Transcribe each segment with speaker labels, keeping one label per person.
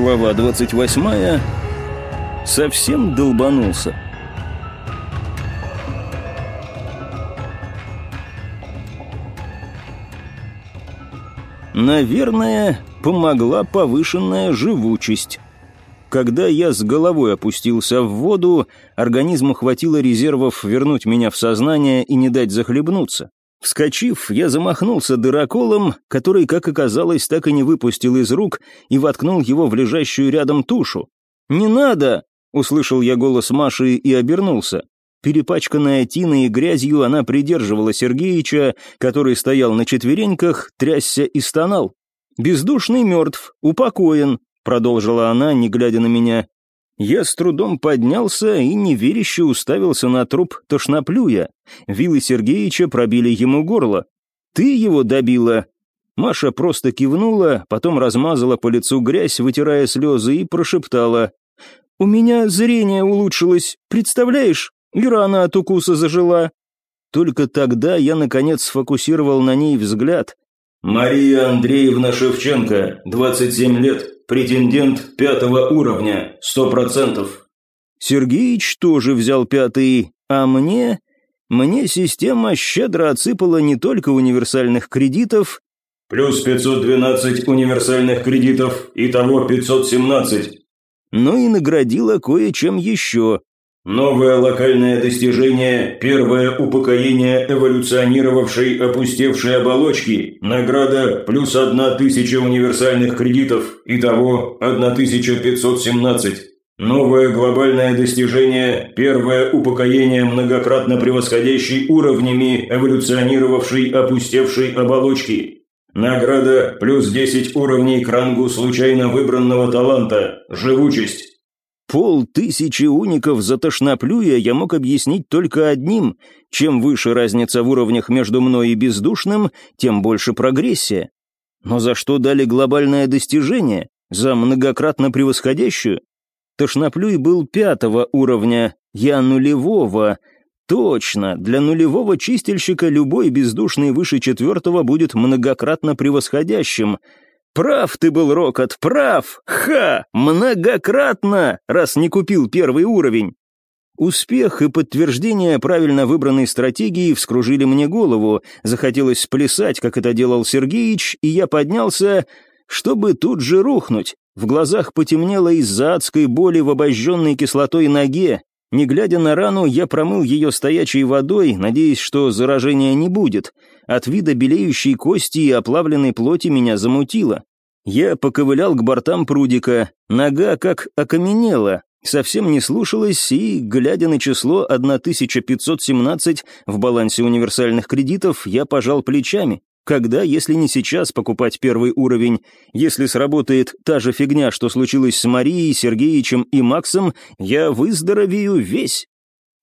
Speaker 1: Глава 28. Совсем долбанулся. Наверное, помогла повышенная живучесть. Когда я с головой опустился в воду, организму хватило резервов вернуть меня в сознание и не дать захлебнуться. Вскочив, я замахнулся дыроколом, который, как оказалось, так и не выпустил из рук и воткнул его в лежащую рядом тушу. «Не надо!» — услышал я голос Маши и обернулся. Перепачканная тиной и грязью, она придерживала Сергеича, который стоял на четвереньках, трясся и стонал. «Бездушный мертв, упокоен», — продолжила она, не глядя на меня. Я с трудом поднялся и неверяще уставился на труп тошноплюя. Вилы Сергеевича пробили ему горло. «Ты его добила?» Маша просто кивнула, потом размазала по лицу грязь, вытирая слезы, и прошептала. «У меня зрение улучшилось, представляешь? И рана от укуса зажила». Только тогда я, наконец, сфокусировал на ней взгляд.
Speaker 2: «Мария Андреевна Шевченко, 27 лет, Претендент пятого уровня, сто процентов.
Speaker 1: Сергеич тоже взял пятый, а мне... Мне система щедро отсыпала не только универсальных кредитов...
Speaker 2: Плюс 512 универсальных кредитов, итого 517.
Speaker 1: Но и наградила кое-чем еще.
Speaker 2: Новое локальное достижение, первое упокоение эволюционировавшей опустевшей оболочки, награда плюс одна тысяча универсальных кредитов, итого 1517. Новое глобальное достижение, первое упокоение многократно превосходящей уровнями эволюционировавшей опустевшей оболочки. Награда плюс 10 уровней к рангу случайно выбранного таланта, живучесть.
Speaker 1: Полтысячи уников за тошноплюя я мог объяснить только одним. Чем выше разница в уровнях между мной и бездушным, тем больше прогрессия. Но за что дали глобальное достижение? За многократно превосходящую? Тошноплюй был пятого уровня, я нулевого. Точно, для нулевого чистильщика любой бездушный выше четвертого будет многократно превосходящим — Прав ты был, Рокот, прав! Ха! Многократно, раз не купил первый уровень. Успех и подтверждение правильно выбранной стратегии вскружили мне голову. Захотелось сплясать, как это делал Сергеич, и я поднялся, чтобы тут же рухнуть. В глазах потемнело из-за адской боли в обожженной кислотой ноге. Не глядя на рану, я промыл ее стоячей водой, надеясь, что заражения не будет. От вида белеющей кости и оплавленной плоти меня замутило. Я поковылял к бортам прудика, нога как окаменела, совсем не слушалась и, глядя на число 1517 в балансе универсальных кредитов, я пожал плечами. Когда, если не сейчас, покупать первый уровень? Если сработает та же фигня, что случилось с Марией, Сергеичем и Максом, я выздоровею весь.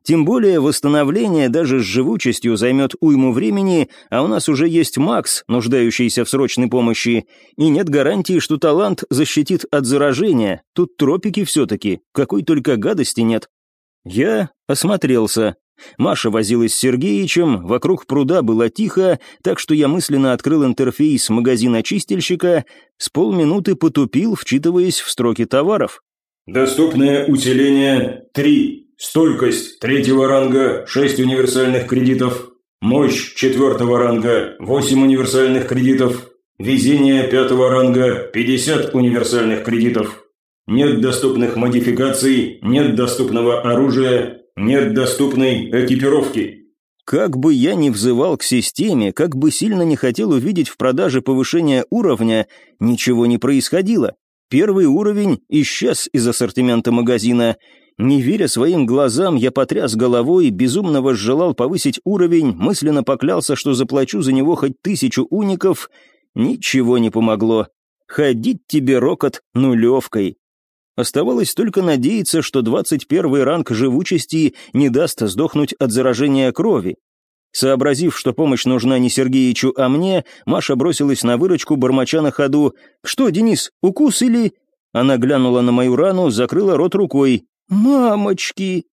Speaker 1: Тем более восстановление даже с живучестью займет уйму времени, а у нас уже есть Макс, нуждающийся в срочной помощи, и нет гарантии, что талант защитит от заражения. Тут тропики все-таки, какой только гадости нет. Я осмотрелся. Маша возилась с Сергеичем, вокруг пруда было тихо, так что я мысленно открыл интерфейс магазина чистильщика, с полминуты потупил, вчитываясь в строки товаров.
Speaker 2: «Доступное усиление 3. Стойкость третьего ранга – 6 универсальных кредитов. Мощь четвертого ранга – 8 универсальных кредитов. Везение пятого ранга – 50 универсальных кредитов. Нет доступных модификаций, нет доступного оружия, нет доступной экипировки.
Speaker 1: Как бы я ни взывал к системе, как бы сильно не хотел увидеть в продаже повышение уровня, ничего не происходило. Первый уровень исчез из ассортимента магазина – не веря своим глазам, я потряс головой, безумно возжелал повысить уровень, мысленно поклялся, что заплачу за него хоть тысячу уников. Ничего не помогло. Ходить тебе, рокот, нулевкой. Оставалось только надеяться, что 21 ранг живучести не даст сдохнуть от заражения крови. Сообразив, что помощь нужна не Сергеичу, а мне, Маша бросилась на выручку, бормоча на ходу. «Что, Денис, укус или...» Она глянула на мою рану, закрыла рот рукой. «Мамочки!»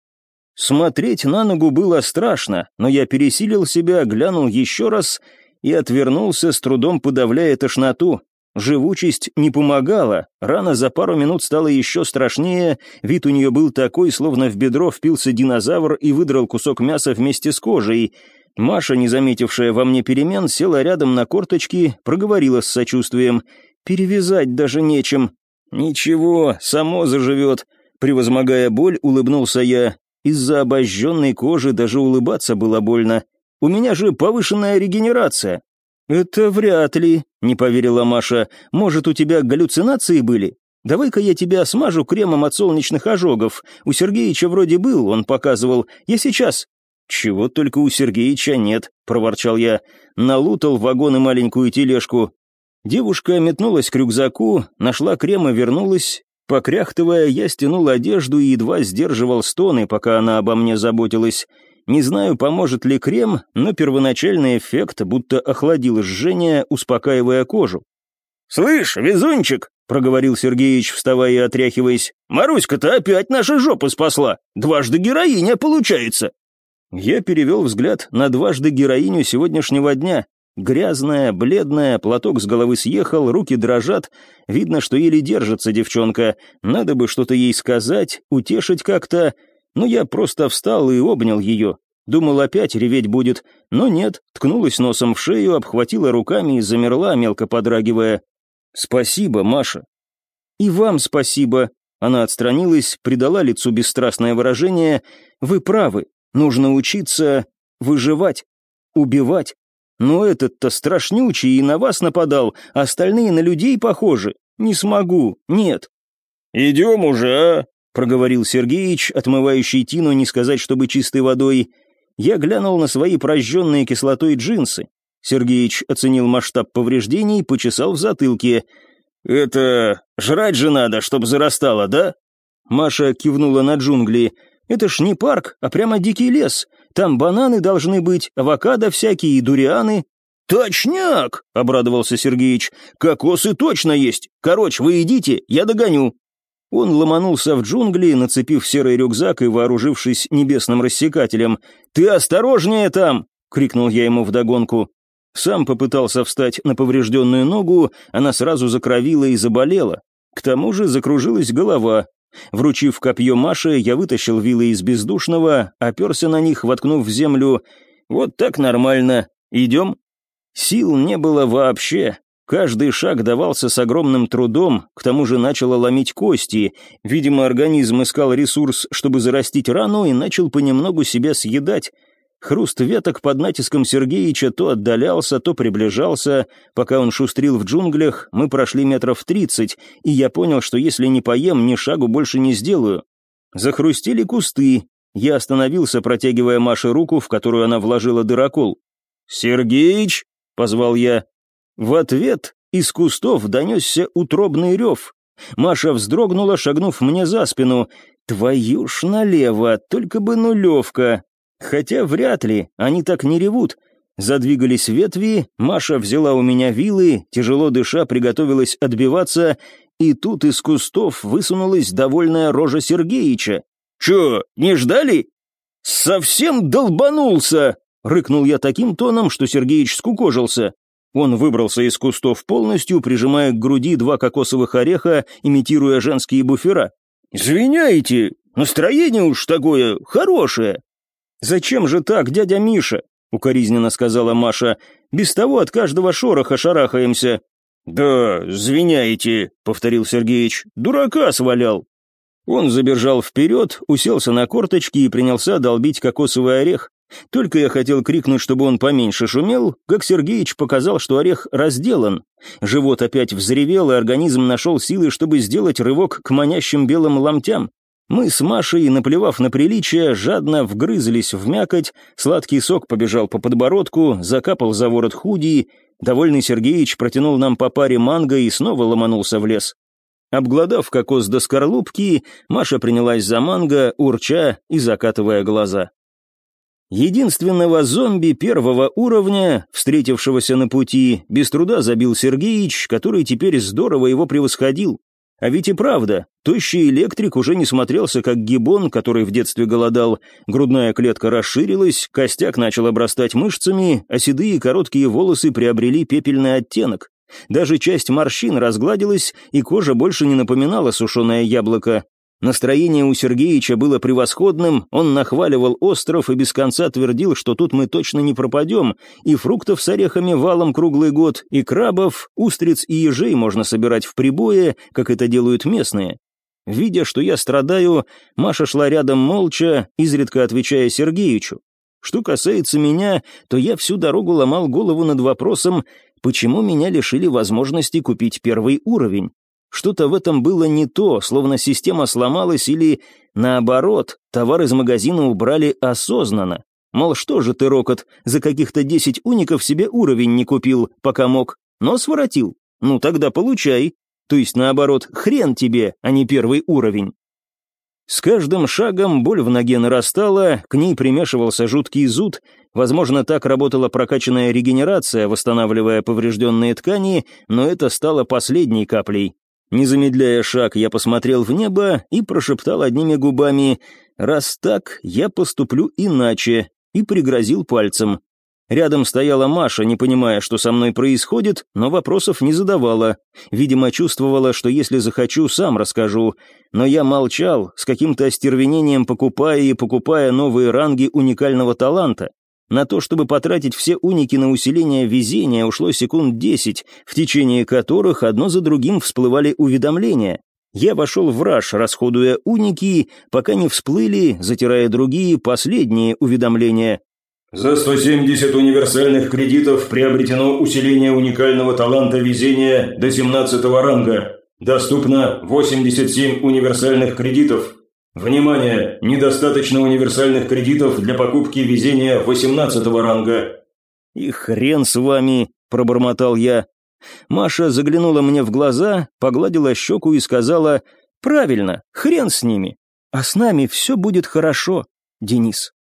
Speaker 1: Смотреть на ногу было страшно, но я пересилил себя, глянул еще раз и отвернулся, с трудом подавляя тошноту. Живучесть не помогала, рана за пару минут стала еще страшнее, вид у нее был такой, словно в бедро впился динозавр и выдрал кусок мяса вместе с кожей. Маша, не заметившая во мне перемен, села рядом на корточки, проговорила с сочувствием. «Перевязать даже нечем». «Ничего, само заживет», — превозмогая боль, улыбнулся я. Из-за обожженной кожи даже улыбаться было больно. «У меня же повышенная регенерация». «Это вряд ли», — не поверила Маша. «Может, у тебя галлюцинации были? Давай-ка я тебя смажу кремом от солнечных ожогов. У Сергеича вроде был, он показывал. Я сейчас». «Чего только у Сергеича нет», — проворчал я. Налутал в вагон и маленькую тележку. Девушка метнулась к рюкзаку, нашла крем и вернулась. Покряхтывая, я стянул одежду и едва сдерживал стоны, пока она обо мне заботилась. Не знаю, поможет ли крем, но первоначальный эффект будто охладил жжение, успокаивая кожу. «Слышь, везунчик!» — проговорил Сергеич, вставая и отряхиваясь. «Маруська-то опять наши жопы спасла! Дважды героиня получается!» Я перевел взгляд на дважды героиню сегодняшнего дня. Грязная, бледная, платок с головы съехал, руки дрожат. Видно, что еле держится девчонка. Надо бы что-то ей сказать, утешить как-то. Но я просто встал и обнял ее. Думал, опять реветь будет, но нет, ткнулась носом в шею, обхватила руками и замерла, мелко подрагивая. «Спасибо, Маша». «И вам спасибо». Она отстранилась, придала лицу бесстрастное выражение. «Вы правы, нужно учиться выживать, убивать. Но этот-то страшнючий и на вас нападал, остальные на людей похожи. Не смогу, нет». «Идем уже, а?» — проговорил Сергеич, отмывающий Тину, не сказать, чтобы чистой водой. Я глянул на свои прожженные кислотой джинсы. Сергеич оценил масштаб повреждений и почесал в затылке. «Это... жрать же надо, чтоб зарастало, да?» Маша кивнула на джунгли. «Это ж не парк, а прямо дикий лес. Там бананы должны быть, авокадо всякие дурианы». «Точняк!» — обрадовался Сергеич. «Кокосы точно есть. Короче, вы идите, я догоню». Он ломанулся в джунгли, нацепив серый рюкзак и вооружившись небесным рассекателем. «Ты осторожнее там!» — крикнул я ему вдогонку. Сам попытался встать на поврежденную ногу, она сразу закровила и заболела. К тому же закружилась голова, Вручив копье Маше, я вытащил вилы из бездушного, оперся на них, воткнув в землю. «Вот так нормально. Идем?» Сил не было вообще. Каждый шаг давался с огромным трудом, к тому же начало ломить кости. Видимо, организм искал ресурс, чтобы зарастить рану, и начал понемногу себя съедать. Хруст веток под натиском Сергеича то отдалялся, то приближался. Пока он шустрил в джунглях, мы прошли метров тридцать, и я понял, что если не поем, ни шагу больше не сделаю. Захрустили кусты. Я остановился, протягивая Маше руку, в которую она вложила дырокол. «Сергеич!» — позвал я. В ответ из кустов донесся утробный рев. Маша вздрогнула, шагнув мне за спину. «Твою ж налево, только бы нулевка!» Хотя вряд ли, они так не ревут. Задвигались ветви, Маша взяла у меня вилы, тяжело дыша приготовилась отбиваться, и тут из кустов высунулась довольная рожа Сергеича. «Чё, не ждали?» «Совсем долбанулся!» — рыкнул я таким тоном, что Сергеич скукожился. Он выбрался из кустов полностью, прижимая к груди два кокосовых ореха, имитируя женские буфера. «Извиняйте, настроение уж такое хорошее!» «Зачем же так, дядя Миша?» — укоризненно сказала Маша. «Без того от каждого шороха шарахаемся». «Да, звеняете», — повторил Сергеич. «Дурака свалял». Он забежал вперед, уселся на корточки и принялся долбить кокосовый орех. Только я хотел крикнуть, чтобы он поменьше шумел, как Сергеич показал, что орех разделан. Живот опять взревел, и организм нашел силы, чтобы сделать рывок к манящим белым ломтям. Мы с Машей, наплевав на приличие, жадно вгрызлись в мякоть, сладкий сок побежал по подбородку, закапал за ворот худи, довольный Сергеич протянул нам по паре манго и снова ломанулся в лес. Обглодав кокос до скорлупки, Маша принялась за манго, урча и закатывая глаза. Единственного зомби первого уровня, встретившегося на пути, без труда забил Сергеич, который теперь здорово его превосходил. А ведь и правда, тощий электрик уже не смотрелся как гибон, который в детстве голодал, грудная клетка расширилась, костяк начал обрастать мышцами, а седые короткие волосы приобрели пепельный оттенок. Даже часть морщин разгладилась, и кожа больше не напоминала сушеное яблоко. Настроение у Сергеича было превосходным, он нахваливал остров и без конца твердил, что тут мы точно не пропадем, и фруктов с орехами валом круглый год, и крабов, устриц и ежей можно собирать в прибое, как это делают местные. Видя, что я страдаю, Маша шла рядом молча, изредка отвечая Сергеичу. Что касается меня, то я всю дорогу ломал голову над вопросом, почему меня лишили возможности купить первый уровень. Что-то в этом было не то, словно система сломалась или, наоборот, товар из магазина убрали осознанно. Мол, что же ты, Рокот, за каких-то десять уников себе уровень не купил, пока мог, но своротил? Ну тогда получай. То есть, наоборот, хрен тебе, а не первый уровень. С каждым шагом боль в ноге нарастала, к ней примешивался жуткий зуд, возможно, так работала прокачанная регенерация, восстанавливая поврежденные ткани, но это стало последней каплей. Не замедляя шаг, я посмотрел в небо и прошептал одними губами «Раз так, я поступлю иначе», и пригрозил пальцем. Рядом стояла Маша, не понимая, что со мной происходит, но вопросов не задавала. Видимо, чувствовала, что если захочу, сам расскажу. Но я молчал, с каким-то остервенением покупая и покупая новые ранги уникального таланта. На то, чтобы потратить все уники на усиление везения, ушло секунд десять, в течение которых одно за другим всплывали уведомления. Я вошел в раж, расходуя уники, пока не всплыли, затирая другие, последние уведомления.
Speaker 2: За 170 универсальных кредитов приобретено усиление уникального таланта везения до 17 ранга. Доступно 87 универсальных кредитов. Внимание! Недостаточно универсальных кредитов для покупки везения 18 ранга.
Speaker 1: И хрен с вами, пробормотал я. Маша заглянула мне в глаза, погладила щеку и сказала, «Правильно, хрен с ними, а с нами все будет хорошо, Денис».